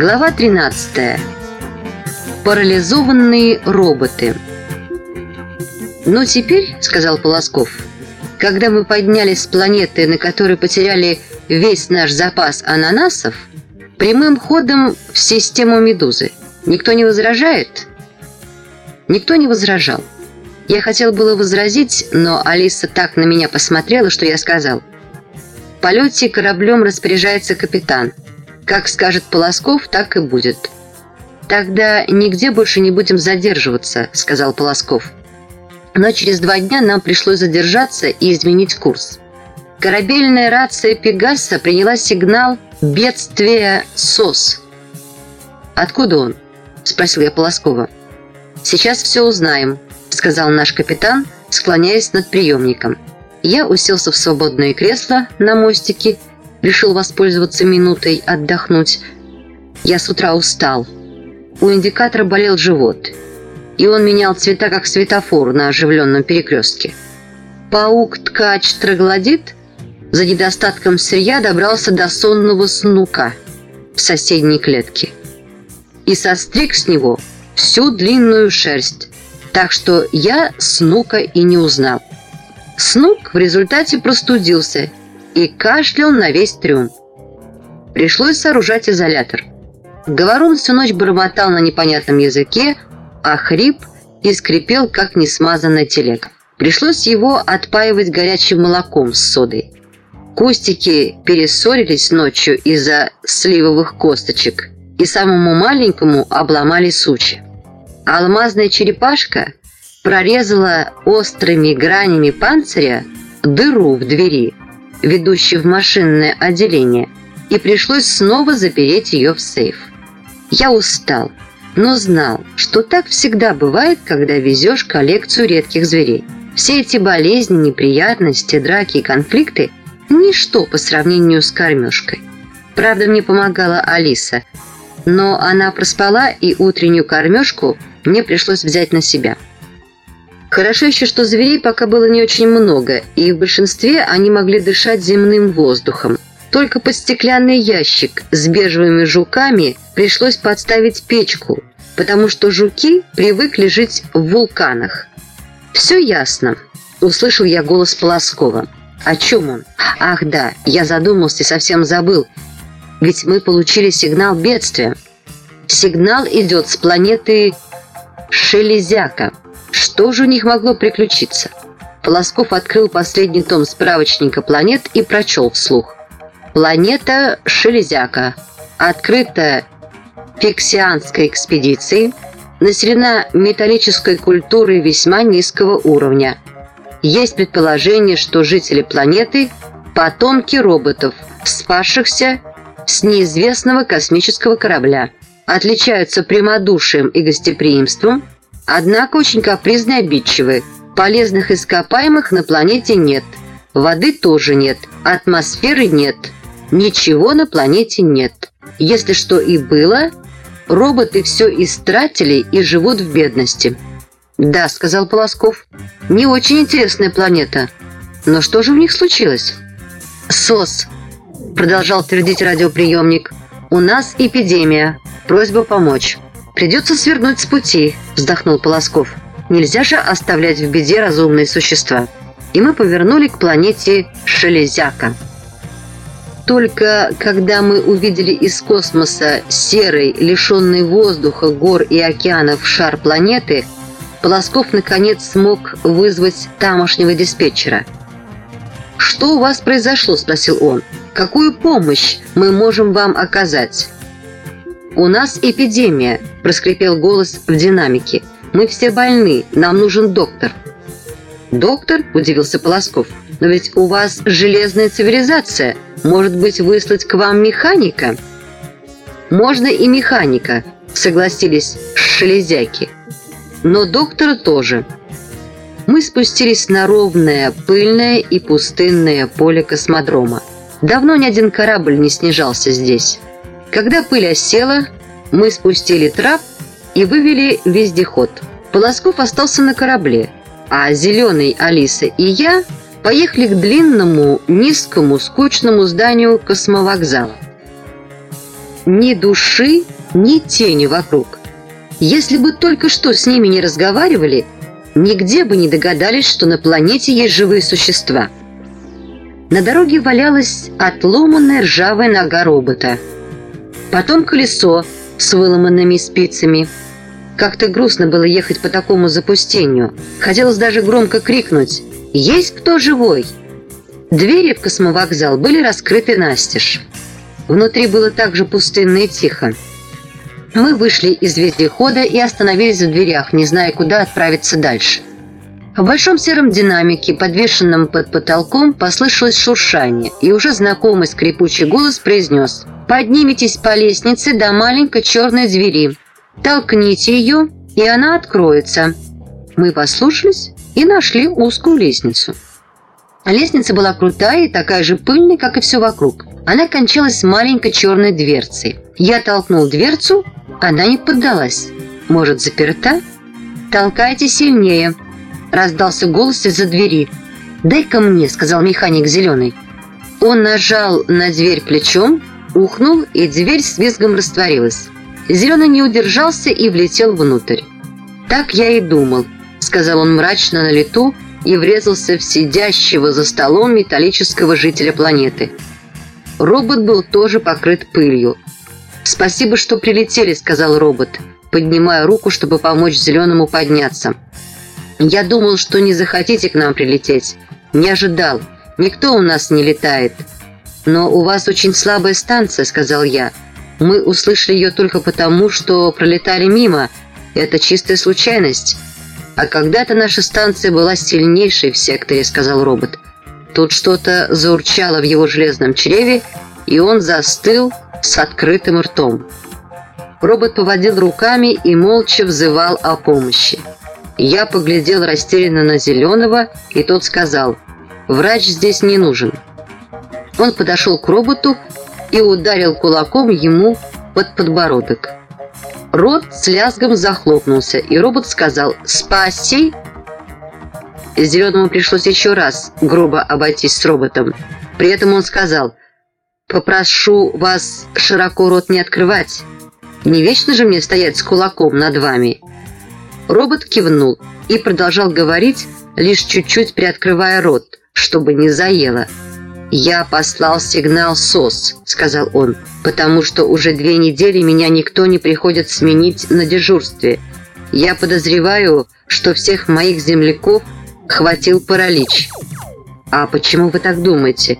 Глава 13. Парализованные роботы. «Ну теперь, — сказал Полосков, — когда мы поднялись с планеты, на которой потеряли весь наш запас ананасов, прямым ходом в систему Медузы. Никто не возражает?» Никто не возражал. Я хотел было возразить, но Алиса так на меня посмотрела, что я сказал. В полете кораблем распоряжается капитан. Как скажет Полосков, так и будет. «Тогда нигде больше не будем задерживаться», — сказал Полосков. Но через два дня нам пришлось задержаться и изменить курс. Корабельная рация «Пегаса» приняла сигнал «Бедствие СОС». «Откуда он?» – спросил я Полоскова. «Сейчас все узнаем», – сказал наш капитан, склоняясь над приемником. Я уселся в свободное кресло на мостике, решил воспользоваться минутой отдохнуть. Я с утра устал. У индикатора болел живот, и он менял цвета, как светофор на оживленном перекрестке. Паук-ткач троглодит за недостатком сырья добрался до сонного снука в соседней клетке и состриг с него всю длинную шерсть, так что я Снука и не узнал. Снук в результате простудился и кашлял на весь трюм. Пришлось сооружать изолятор. Говорун всю ночь бормотал на непонятном языке, а хрип и скрипел, как несмазанная телега. Пришлось его отпаивать горячим молоком с содой. Кустики перессорились ночью из-за сливовых косточек, и самому маленькому обломали сучи. Алмазная черепашка прорезала острыми гранями панциря дыру в двери, ведущей в машинное отделение, и пришлось снова запереть ее в сейф. Я устал, но знал, что так всегда бывает, когда везешь коллекцию редких зверей. Все эти болезни, неприятности, драки и конфликты – ничто по сравнению с кормежкой. Правда, мне помогала Алиса, но она проспала, и утреннюю кормежку – мне пришлось взять на себя. Хорошо еще, что зверей пока было не очень много, и в большинстве они могли дышать земным воздухом. Только под стеклянный ящик с бежевыми жуками пришлось подставить печку, потому что жуки привыкли жить в вулканах. «Все ясно», – услышал я голос Полоскова. «О чем он? Ах да, я задумался и совсем забыл. Ведь мы получили сигнал бедствия. Сигнал идет с планеты Шелезяка. Что же у них могло приключиться? Полосков открыл последний том справочника планет и прочел вслух. Планета Шелезяка. Открыта фиксианской экспедицией. Населена металлической культурой весьма низкого уровня. Есть предположение, что жители планеты – потомки роботов, спасшихся с неизвестного космического корабля отличаются прямодушием и гостеприимством, однако очень капризны и обидчивы. Полезных ископаемых на планете нет, воды тоже нет, атмосферы нет, ничего на планете нет. Если что и было, роботы все истратили и живут в бедности. «Да», — сказал Полосков, — «не очень интересная планета. Но что же у них случилось?» «СОС», — продолжал твердить радиоприемник, — «у нас эпидемия. Просьба помочь. «Придется свернуть с пути», – вздохнул Полосков. «Нельзя же оставлять в беде разумные существа». И мы повернули к планете Шелезяка. Только когда мы увидели из космоса серый, лишенный воздуха, гор и океанов шар планеты, Полосков наконец смог вызвать тамошнего диспетчера. «Что у вас произошло?» – спросил он. «Какую помощь мы можем вам оказать?» «У нас эпидемия», – проскрипел голос в динамике. «Мы все больны, нам нужен доктор». «Доктор?» – удивился Полосков. «Но ведь у вас железная цивилизация. Может быть, выслать к вам механика?» «Можно и механика», – согласились шелезяки. «Но доктора тоже». Мы спустились на ровное, пыльное и пустынное поле космодрома. Давно ни один корабль не снижался здесь. Когда пыль осела, мы спустили трап и вывели вездеход. Полосков остался на корабле, а Зеленый, Алиса и я поехали к длинному, низкому, скучному зданию космовокзала. ни души, ни тени вокруг. Если бы только что с ними не разговаривали, нигде бы не догадались, что на планете есть живые существа. На дороге валялась отломанная ржавая нога робота. Потом колесо с выломанными спицами. Как-то грустно было ехать по такому запустению. Хотелось даже громко крикнуть «Есть кто живой?». Двери в космовокзал были раскрыты настежь. Внутри было так же пустынно и тихо. Мы вышли из вездехода и остановились в дверях, не зная, куда отправиться дальше. В большом сером динамике, подвешенном под потолком, послышалось шуршание, и уже знакомый скрипучий голос произнес «Поднимитесь по лестнице до маленькой черной двери, толкните ее, и она откроется». Мы послушались и нашли узкую лестницу. Лестница была крутая и такая же пыльная, как и все вокруг. Она кончалась маленькой черной дверцей. Я толкнул дверцу, она не поддалась. Может, заперта? «Толкайте сильнее!» Раздался голос из-за двери. «Дай-ка мне», — сказал механик зеленый. Он нажал на дверь плечом, ухнул, и дверь с визгом растворилась. Зеленый не удержался и влетел внутрь. «Так я и думал», — сказал он мрачно на лету и врезался в сидящего за столом металлического жителя планеты. Робот был тоже покрыт пылью. «Спасибо, что прилетели», — сказал робот, поднимая руку, чтобы помочь Зеленому подняться. «Я думал, что не захотите к нам прилететь. Не ожидал. Никто у нас не летает». «Но у вас очень слабая станция», — сказал я. «Мы услышали ее только потому, что пролетали мимо. Это чистая случайность». «А когда-то наша станция была сильнейшей в секторе», — сказал робот. Тут что-то заурчало в его железном чреве, и он застыл, с открытым ртом. Робот поводил руками и молча взывал о помощи. Я поглядел растерянно на Зеленого, и тот сказал, «Врач здесь не нужен». Он подошел к роботу и ударил кулаком ему под подбородок. Рот с лязгом захлопнулся, и робот сказал «Спаси!». Зеленому пришлось еще раз грубо обойтись с роботом. При этом он сказал Попрошу вас широко рот не открывать. Не вечно же мне стоять с кулаком над вами». Робот кивнул и продолжал говорить, лишь чуть-чуть приоткрывая рот, чтобы не заело. «Я послал сигнал СОС», — сказал он, «потому что уже две недели меня никто не приходит сменить на дежурстве. Я подозреваю, что всех моих земляков хватил паралич». «А почему вы так думаете?»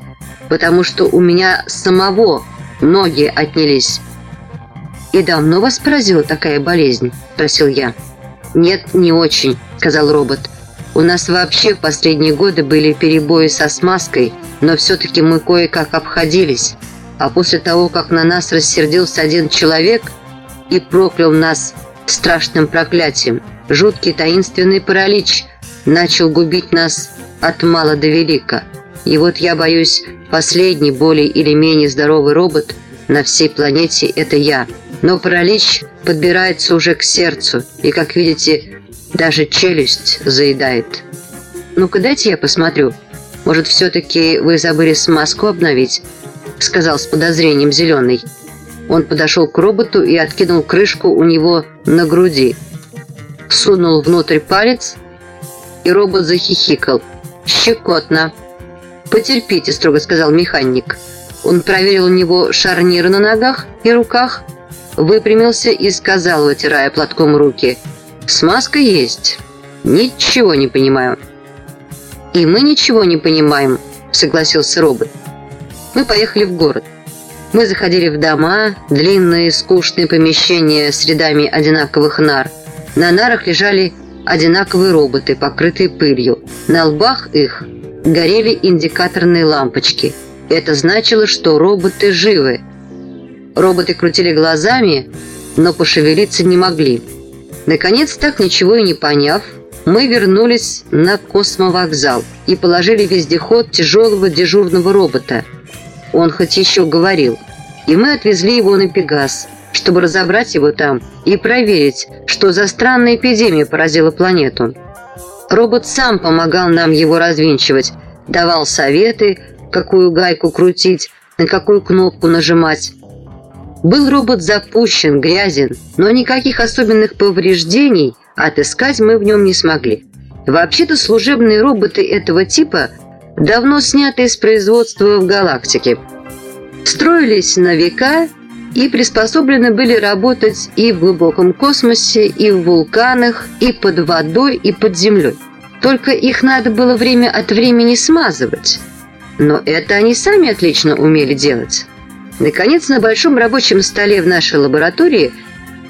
потому что у меня самого ноги отнялись». «И давно вас поразила такая болезнь?» – спросил я. «Нет, не очень», – сказал робот. «У нас вообще в последние годы были перебои со смазкой, но все-таки мы кое-как обходились. А после того, как на нас рассердился один человек и проклял нас страшным проклятием, жуткий таинственный паралич начал губить нас от мала до велика. И вот я боюсь, последний более или менее здоровый робот на всей планете – это я. Но паралич подбирается уже к сердцу, и, как видите, даже челюсть заедает. «Ну-ка, дайте я посмотрю. Может, все-таки вы забыли смазку обновить?» – сказал с подозрением Зеленый. Он подошел к роботу и откинул крышку у него на груди. Сунул внутрь палец, и робот захихикал. «Щекотно!» «Потерпите», — строго сказал механик. Он проверил у него шарниры на ногах и руках, выпрямился и сказал, вытирая платком руки, «Смазка есть. Ничего не понимаю». «И мы ничего не понимаем», — согласился робот. Мы поехали в город. Мы заходили в дома, длинные скучные помещения с рядами одинаковых нар. На нарах лежали одинаковые роботы, покрытые пылью. На лбах их горели индикаторные лампочки. Это значило, что роботы живы. Роботы крутили глазами, но пошевелиться не могли. Наконец, так ничего и не поняв, мы вернулись на космовокзал и положили вездеход тяжелого дежурного робота. Он хоть еще говорил. И мы отвезли его на Пегас, чтобы разобрать его там и проверить, что за странная эпидемия поразила планету. Робот сам помогал нам его развинчивать, давал советы, какую гайку крутить, на какую кнопку нажимать. Был робот запущен, грязен, но никаких особенных повреждений отыскать мы в нем не смогли. Вообще-то служебные роботы этого типа давно сняты из производства в галактике. Строились на века и приспособлены были работать и в глубоком космосе, и в вулканах, и под водой, и под землей. Только их надо было время от времени смазывать. Но это они сами отлично умели делать. Наконец, на большом рабочем столе в нашей лаборатории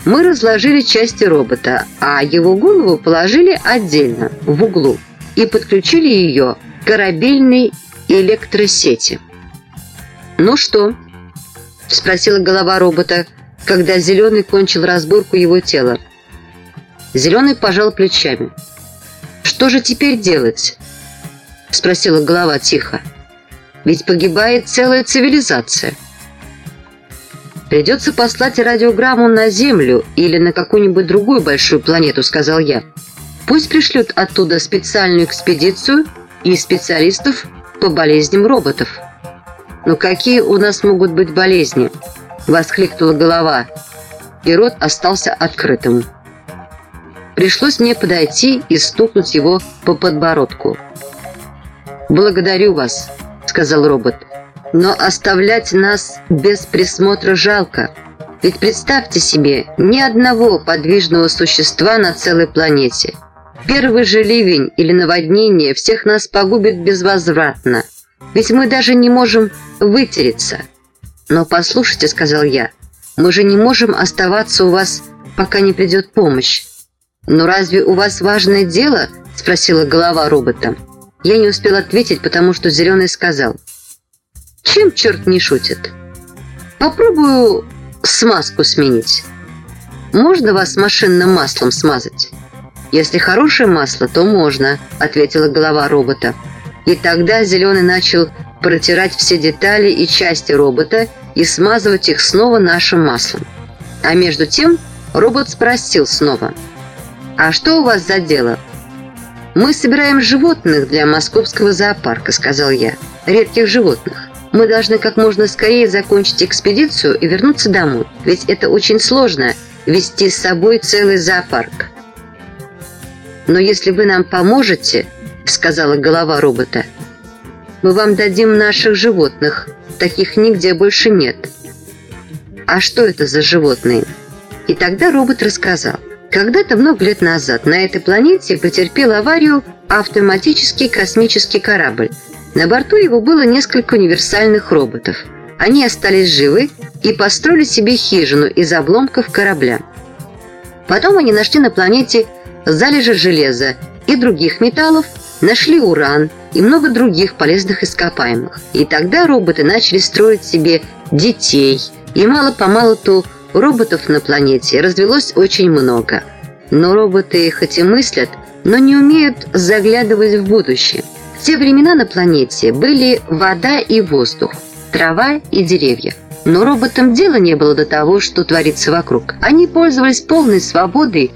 мы разложили части робота, а его голову положили отдельно, в углу, и подключили ее к корабельной электросети. «Ну что?» – спросила голова робота, когда Зеленый кончил разборку его тела. Зеленый пожал плечами. «Что же теперь делать?» – спросила голова тихо. «Ведь погибает целая цивилизация». «Придется послать радиограмму на Землю или на какую-нибудь другую большую планету», — сказал я. «Пусть пришлют оттуда специальную экспедицию и специалистов по болезням роботов». «Но какие у нас могут быть болезни?» — воскликнула голова, и рот остался открытым. Пришлось мне подойти и стукнуть его по подбородку. «Благодарю вас», — сказал робот. Но оставлять нас без присмотра жалко. Ведь представьте себе, ни одного подвижного существа на целой планете. Первый же ливень или наводнение всех нас погубит безвозвратно. Ведь мы даже не можем вытереться. Но послушайте, сказал я, мы же не можем оставаться у вас, пока не придет помощь. Но разве у вас важное дело? Спросила голова робота. Я не успел ответить, потому что Зеленый сказал – чем черт не шутит? Попробую смазку сменить. Можно вас машинным маслом смазать? Если хорошее масло, то можно, ответила голова робота. И тогда Зеленый начал протирать все детали и части робота и смазывать их снова нашим маслом. А между тем робот спросил снова. «А что у вас за дело?» «Мы собираем животных для московского зоопарка», — сказал я. «Редких животных. Мы должны как можно скорее закончить экспедицию и вернуться домой, ведь это очень сложно – вести с собой целый зоопарк. «Но если вы нам поможете», – сказала голова робота, – «мы вам дадим наших животных, таких нигде больше нет». «А что это за животные?» И тогда робот рассказал. Когда-то много лет назад на этой планете потерпел аварию автоматический космический корабль – на борту его было несколько универсальных роботов. Они остались живы и построили себе хижину из обломков корабля. Потом они нашли на планете залежи железа и других металлов, нашли уран и много других полезных ископаемых. И тогда роботы начали строить себе детей, и мало-помалу-то роботов на планете развелось очень много. Но роботы хоть и мыслят, но не умеют заглядывать в будущее – в те времена на планете были вода и воздух, трава и деревья. Но роботам дела не было до того, что творится вокруг. Они пользовались полной свободой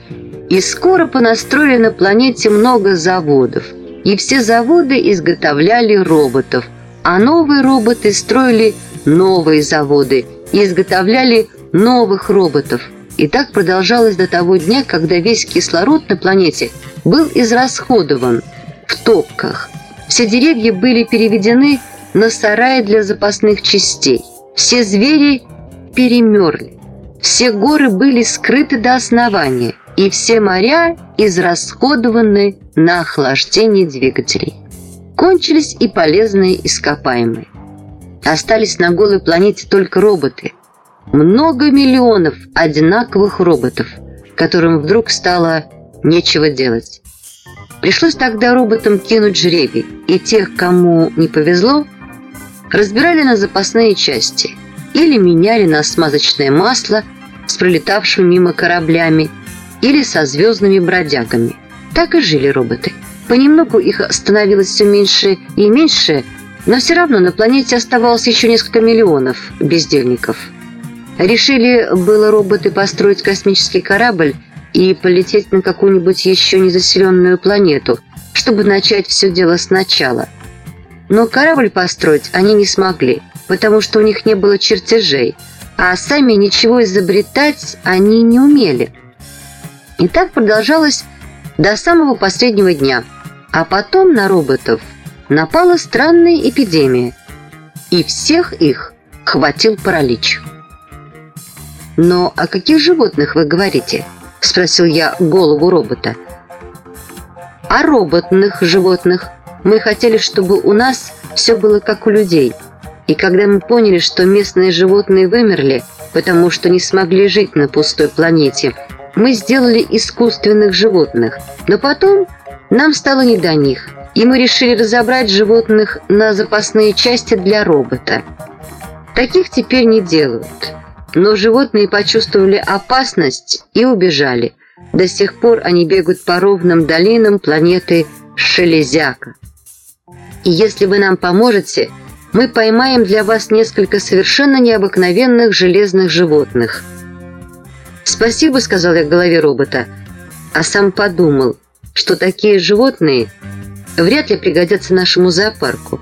и скоро понастроили на планете много заводов. И все заводы изготовляли роботов, а новые роботы строили новые заводы и изготовляли новых роботов. И так продолжалось до того дня, когда весь кислород на планете был израсходован в топках – все деревья были переведены на сараи для запасных частей. Все звери перемерли. Все горы были скрыты до основания, и все моря израсходованы на охлаждение двигателей. Кончились и полезные ископаемые. Остались на голой планете только роботы. Много миллионов одинаковых роботов, которым вдруг стало нечего делать. Пришлось тогда роботам кинуть жребий, и тех, кому не повезло, разбирали на запасные части или меняли на смазочное масло с пролетавшими мимо кораблями или со звездными бродягами. Так и жили роботы. Понемногу их становилось все меньше и меньше, но все равно на планете оставалось еще несколько миллионов бездельников. Решили было роботы построить космический корабль и полететь на какую-нибудь еще незаселенную планету, чтобы начать все дело сначала. Но корабль построить они не смогли, потому что у них не было чертежей, а сами ничего изобретать они не умели. И так продолжалось до самого последнего дня. А потом на роботов напала странная эпидемия, и всех их хватил паралич. «Но о каких животных вы говорите?» – спросил я голову робота. «О роботных животных. Мы хотели, чтобы у нас все было как у людей. И когда мы поняли, что местные животные вымерли, потому что не смогли жить на пустой планете, мы сделали искусственных животных. Но потом нам стало не до них, и мы решили разобрать животных на запасные части для робота. Таких теперь не делают. Но животные почувствовали опасность и убежали. До сих пор они бегают по ровным долинам планеты Шелезяка. И если вы нам поможете, мы поймаем для вас несколько совершенно необыкновенных железных животных. «Спасибо», — сказал я голове робота, а сам подумал, что такие животные вряд ли пригодятся нашему зоопарку.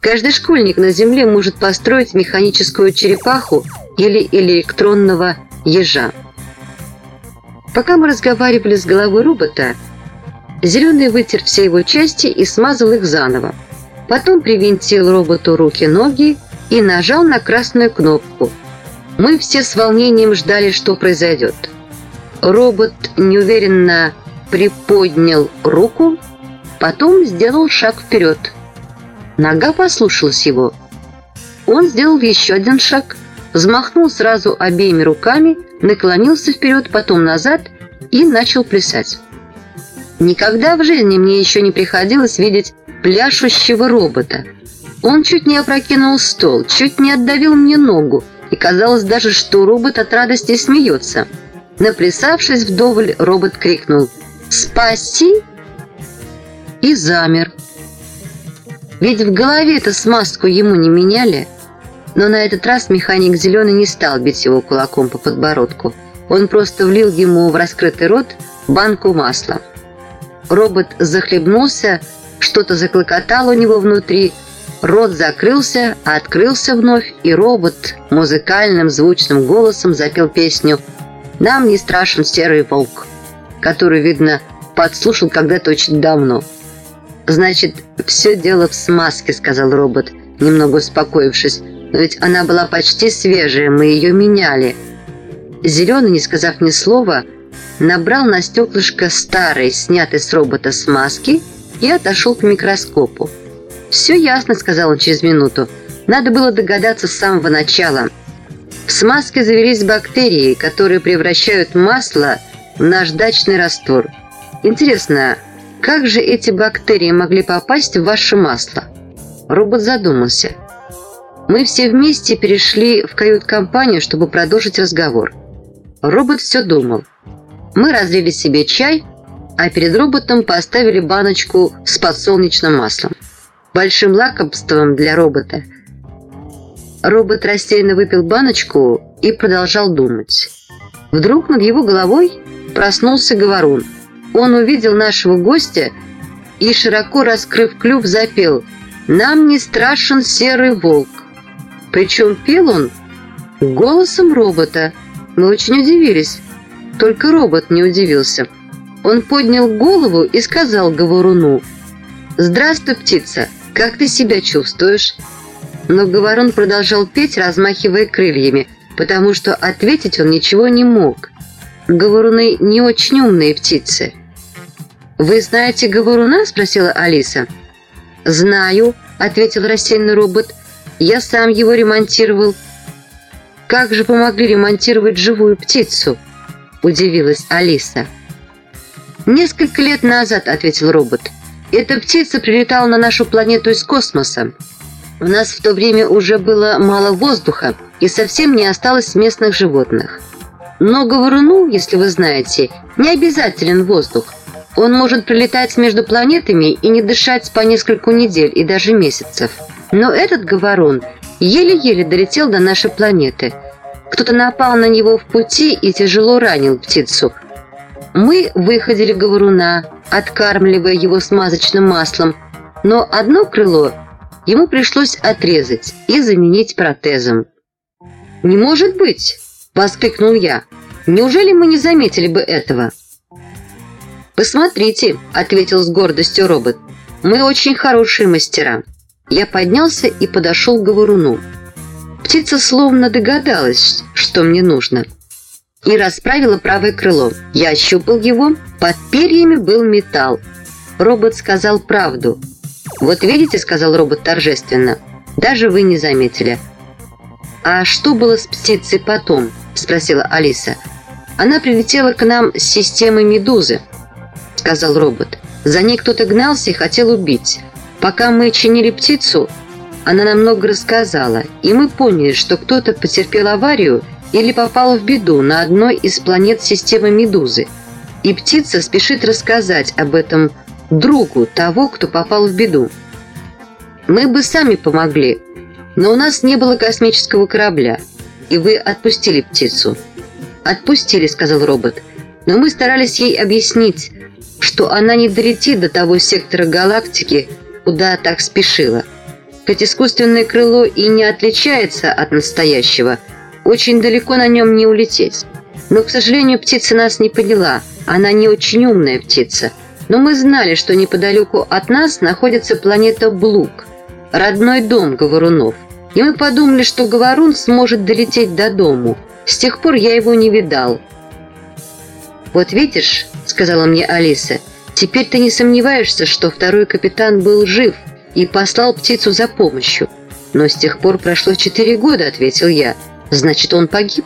Каждый школьник на Земле может построить механическую черепаху или электронного ежа. Пока мы разговаривали с головой робота, Зеленый вытер все его части и смазал их заново. Потом привинтил роботу руки-ноги и нажал на красную кнопку. Мы все с волнением ждали, что произойдет. Робот неуверенно приподнял руку, потом сделал шаг вперед – Нога послушалась его. Он сделал еще один шаг, взмахнул сразу обеими руками, наклонился вперед, потом назад и начал плясать. Никогда в жизни мне еще не приходилось видеть пляшущего робота. Он чуть не опрокинул стол, чуть не отдавил мне ногу, и казалось даже, что робот от радости смеется. Наплясавшись вдоволь, робот крикнул «Спаси!» и замер. Ведь в голове-то смазку ему не меняли. Но на этот раз механик Зеленый не стал бить его кулаком по подбородку. Он просто влил ему в раскрытый рот банку масла. Робот захлебнулся, что-то заклокотало у него внутри, рот закрылся, открылся вновь, и робот музыкальным звучным голосом запел песню «Нам не страшен серый волк», который, видно, подслушал когда-то очень давно. «Значит, все дело в смазке», — сказал робот, немного успокоившись. «Но ведь она была почти свежая, мы ее меняли». Зеленый, не сказав ни слова, набрал на стеклышко старой, снятой с робота смазки и отошел к микроскопу. «Все ясно», — сказал он через минуту. «Надо было догадаться с самого начала». В смазке завелись бактерии, которые превращают масло в наждачный раствор. Интересно, как же эти бактерии могли попасть в ваше масло? Робот задумался. Мы все вместе перешли в кают-компанию, чтобы продолжить разговор. Робот все думал. Мы разлили себе чай, а перед роботом поставили баночку с подсолнечным маслом. Большим лакомством для робота. Робот рассеянно выпил баночку и продолжал думать. Вдруг над его головой проснулся говорун – он увидел нашего гостя и, широко раскрыв клюв, запел «Нам не страшен серый волк». Причем пел он голосом робота. Мы очень удивились. Только робот не удивился. Он поднял голову и сказал говоруну «Здравствуй, птица, как ты себя чувствуешь?» Но говорун продолжал петь, размахивая крыльями, потому что ответить он ничего не мог. Говоруны не очень умные птицы. «Вы знаете говоруна?» – спросила Алиса. «Знаю», – ответил рассеянный робот. «Я сам его ремонтировал». «Как же помогли ремонтировать живую птицу?» – удивилась Алиса. «Несколько лет назад», – ответил робот. «Эта птица прилетала на нашу планету из космоса. У нас в то время уже было мало воздуха и совсем не осталось местных животных. Но говоруну, если вы знаете, не обязателен воздух – он может пролетать между планетами и не дышать по нескольку недель и даже месяцев. Но этот говорун еле-еле долетел до нашей планеты. Кто-то напал на него в пути и тяжело ранил птицу. Мы выходили говоруна, откармливая его смазочным маслом, но одно крыло ему пришлось отрезать и заменить протезом. «Не может быть!» – воскликнул я. «Неужели мы не заметили бы этого?» «Посмотрите», – ответил с гордостью робот. «Мы очень хорошие мастера». Я поднялся и подошел к говоруну. Птица словно догадалась, что мне нужно, и расправила правое крыло. Я ощупал его, под перьями был металл. Робот сказал правду. «Вот видите», — сказал робот торжественно, — «даже вы не заметили». «А что было с птицей потом?» — спросила Алиса. «Она прилетела к нам с системы «Медузы», — сказал робот. «За ней кто-то гнался и хотел убить. Пока мы чинили птицу, она нам много рассказала, и мы поняли, что кто-то потерпел аварию или попал в беду на одной из планет системы Медузы. И птица спешит рассказать об этом другу того, кто попал в беду. Мы бы сами помогли, но у нас не было космического корабля, и вы отпустили птицу. «Отпустили», — сказал робот, но мы старались ей объяснить, что она не долетит до того сектора галактики, куда так спешила. Хоть искусственное крыло и не отличается от настоящего, очень далеко на нем не улететь. Но, к сожалению, птица нас не поняла. Она не очень умная птица. Но мы знали, что неподалеку от нас находится планета Блук, родной дом говорунов. И мы подумали, что говорун сможет долететь до дому. С тех пор я его не видал. «Вот видишь», — сказала мне Алиса, — Теперь ты не сомневаешься, что второй капитан был жив и послал птицу за помощью. Но с тех пор прошло четыре года, ответил я. Значит, он погиб?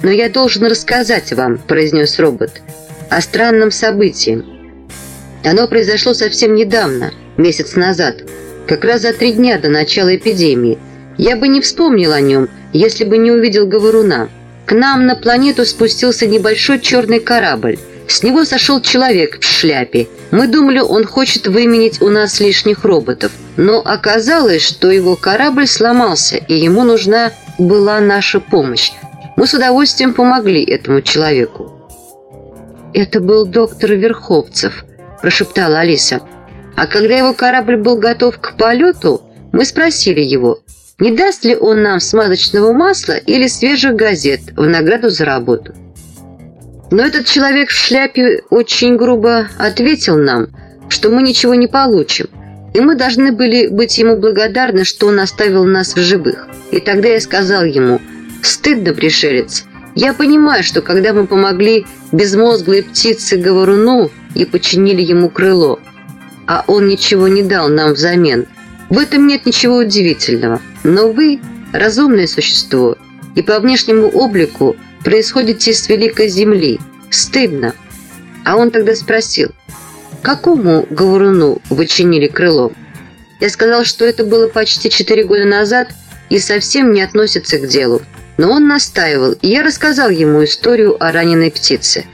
Но я должен рассказать вам, произнес робот, о странном событии. Оно произошло совсем недавно, месяц назад, как раз за три дня до начала эпидемии. Я бы не вспомнил о нем, если бы не увидел говоруна. К нам на планету спустился небольшой черный корабль – с него сошел человек в шляпе. Мы думали, он хочет выменить у нас лишних роботов. Но оказалось, что его корабль сломался, и ему нужна была наша помощь. Мы с удовольствием помогли этому человеку. «Это был доктор Верховцев», – прошептала Алиса. А когда его корабль был готов к полету, мы спросили его, не даст ли он нам смазочного масла или свежих газет в награду за работу. Но этот человек в шляпе очень грубо ответил нам, что мы ничего не получим, и мы должны были быть ему благодарны, что он оставил нас в живых. И тогда я сказал ему, «Стыдно, пришелец, я понимаю, что когда мы помогли безмозглой птице Говоруну и починили ему крыло, а он ничего не дал нам взамен, в этом нет ничего удивительного. Но вы – разумное существо, и по внешнему облику происходите с великой земли. Стыдно. А он тогда спросил, какому говоруну вы чинили крыло? Я сказал, что это было почти четыре года назад и совсем не относится к делу. Но он настаивал, и я рассказал ему историю о раненой птице.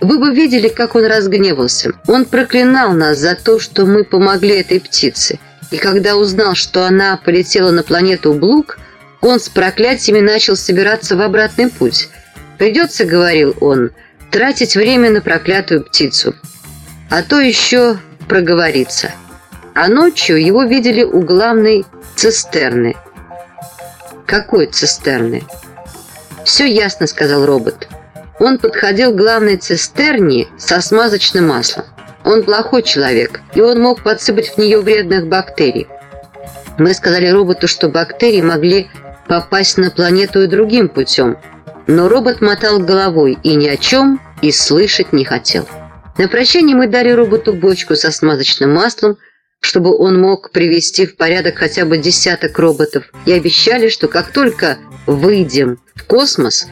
Вы бы видели, как он разгневался. Он проклинал нас за то, что мы помогли этой птице. И когда узнал, что она полетела на планету Блук, он с проклятиями начал собираться в обратный путь – Придется, говорил он, тратить время на проклятую птицу. А то еще проговориться. А ночью его видели у главной цистерны. Какой цистерны? «Все ясно», — сказал робот. Он подходил к главной цистерне со смазочным маслом. Он плохой человек, и он мог подсыпать в нее вредных бактерий. Мы сказали роботу, что бактерии могли попасть на планету и другим путем – но робот мотал головой и ни о чем и слышать не хотел. На прощание мы дали роботу бочку со смазочным маслом, чтобы он мог привести в порядок хотя бы десяток роботов, и обещали, что как только выйдем в космос,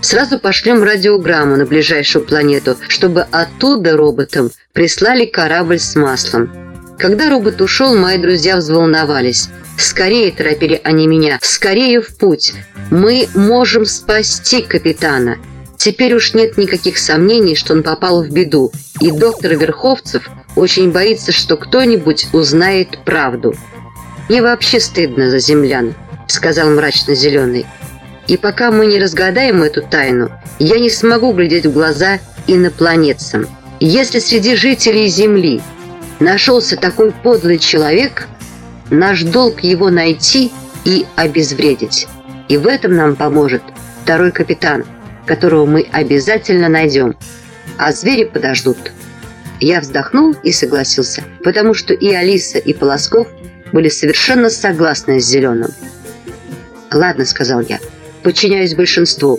сразу пошлем радиограмму на ближайшую планету, чтобы оттуда роботам прислали корабль с маслом. Когда робот ушел, мои друзья взволновались. «Скорее!» – торопили они меня. «Скорее в путь! Мы можем спасти капитана!» Теперь уж нет никаких сомнений, что он попал в беду, и доктор Верховцев очень боится, что кто-нибудь узнает правду. «Мне вообще стыдно за землян», — сказал мрачно Зеленый. «И пока мы не разгадаем эту тайну, я не смогу глядеть в глаза инопланетцам. Если среди жителей Земли нашелся такой подлый человек, наш долг его найти и обезвредить. И в этом нам поможет второй капитан, которого мы обязательно найдем. А звери подождут. Я вздохнул и согласился, потому что и Алиса, и Полосков были совершенно согласны с Зеленым. «Ладно», — сказал я, — «подчиняюсь большинству.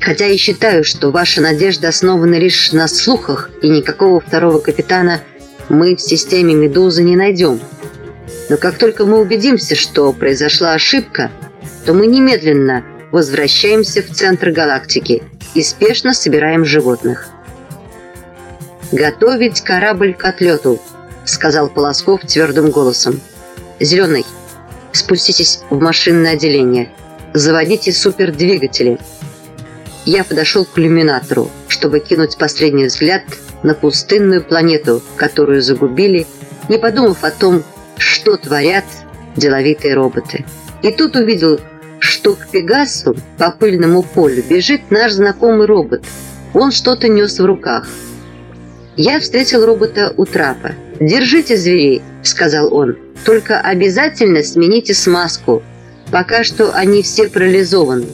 Хотя и считаю, что ваша надежда основана лишь на слухах, и никакого второго капитана мы в системе «Медузы» не найдем. Но как только мы убедимся, что произошла ошибка, то мы немедленно возвращаемся в центр галактики и спешно собираем животных. «Готовить корабль к отлету», — сказал Полосков твердым голосом. «Зеленый, спуститесь в машинное отделение. Заводите супердвигатели». Я подошел к иллюминатору, чтобы кинуть последний взгляд на пустынную планету, которую загубили, не подумав о том, что творят деловитые роботы. И тут увидел, что к Пегасу по пыльному полю бежит наш знакомый робот. Он что-то нес в руках. Я встретил робота у трапа. «Держите зверей», — сказал он. «Только обязательно смените смазку. Пока что они все парализованы».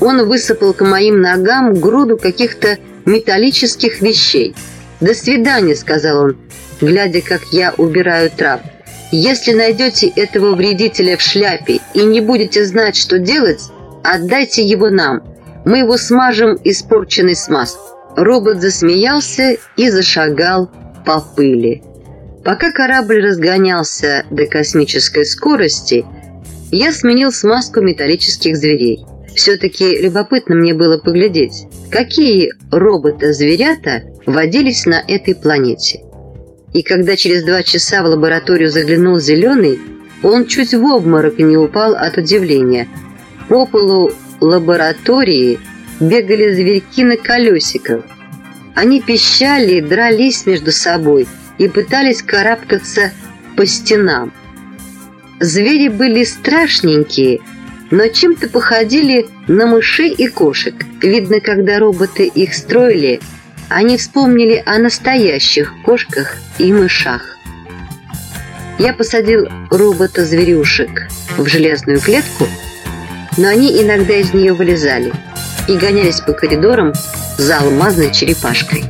Он высыпал к моим ногам груду каких-то металлических вещей. «До свидания», — сказал он, глядя, как я убираю трап. «Если найдете этого вредителя в шляпе и не будете знать, что делать, отдайте его нам. Мы его смажем испорченной смазкой». Робот засмеялся и зашагал по пыли. Пока корабль разгонялся до космической скорости, я сменил смазку металлических зверей. Все-таки любопытно мне было поглядеть, какие робота-зверята водились на этой планете. И когда через два часа в лабораторию заглянул Зеленый, он чуть в обморок не упал от удивления. По полу лаборатории бегали зверьки на колесиках. Они пищали, дрались между собой и пытались карабкаться по стенам. Звери были страшненькие, но чем-то походили на мышей и кошек. Видно, когда роботы их строили, они вспомнили о настоящих кошках и мышах. Я посадил робота-зверюшек в железную клетку, но они иногда из нее вылезали – и гонялись по коридорам за алмазной черепашкой.